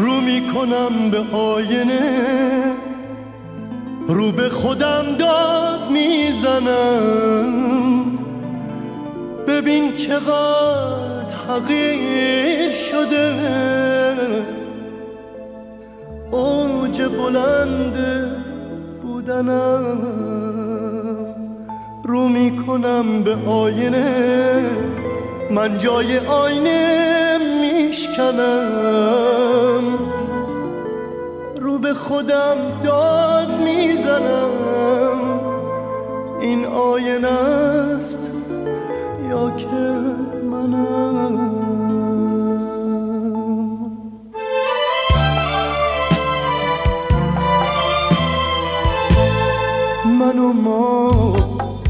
رو می‌کنم به آینه رو به خودم داد می‌زنم. ببین چقدر حقیر شده. اوج بلند بودنم. رو می‌کنم به آینه من جای آینه. میشکنم. رو به خودم داد می‌زنم. این آینه است یا که منم. من و ما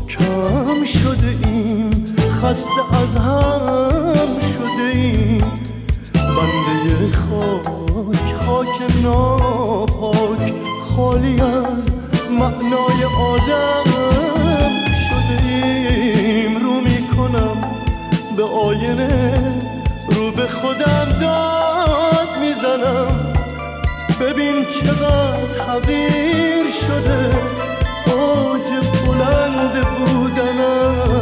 کم شده ایم خسته از هم شده ایم. خاک خاک ناپاک خالی از معنای آدم شده ایم. رو می‌کنم به آینه رو به خودم داد می‌زنم. ببین چقدر حقیر شده اوج بلند بودنم.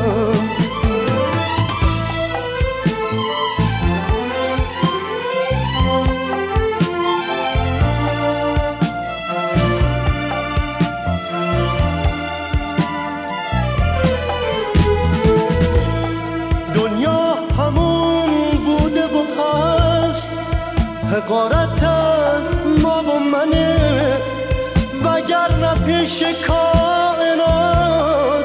حقارت ما و منه. وگرنه پیش کائنات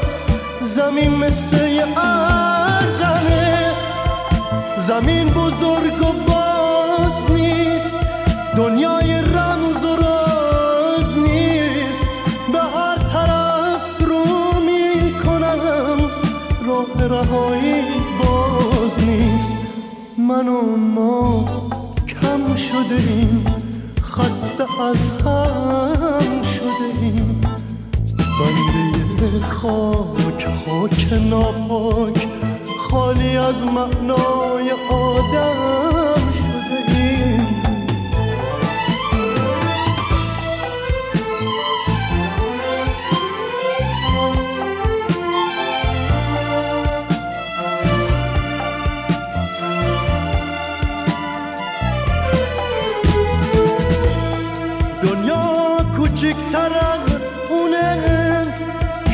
زمین مثل ارزنه. زمین بزرگ و باز نیست دنیای رمز و راز نیست. به هر طرف رو می‌کنم راه رهایی باز نیست. من و ما شده ایم خسته از هم شده ایم بنده خاک خاک ناپاک خالی از معنای آدم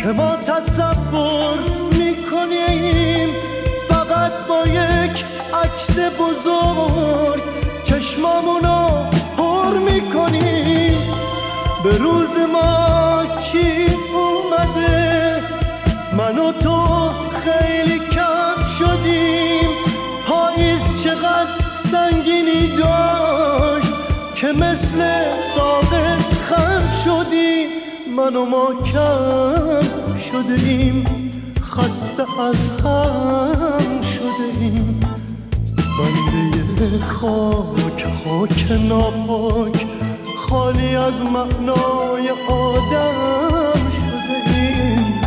که ما تصور می‌کنیم فقط با یک عکس بزرگ چشمامونو پر می‌کنیم. به روز ما کی اومده؟ من و تو خیلی کم شدیم. پاییز چقدر سنگینی داشت که مثل ساقه من و ما کم شده ایم خسته از هم شده ایم بنده خاک خاک ناپاک خالی از معنای آدم شده ایم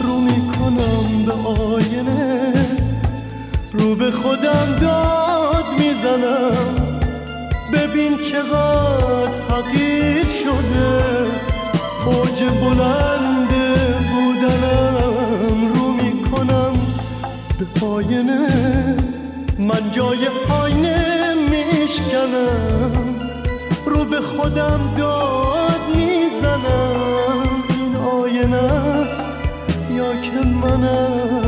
رو می‌کنم به آینه رو به خودم داد می‌زنم. ببین چقدر حقیر آینه من جای آینه میشکنم. رو به خودم داد می‌زنم. این آینه است یا که منم؟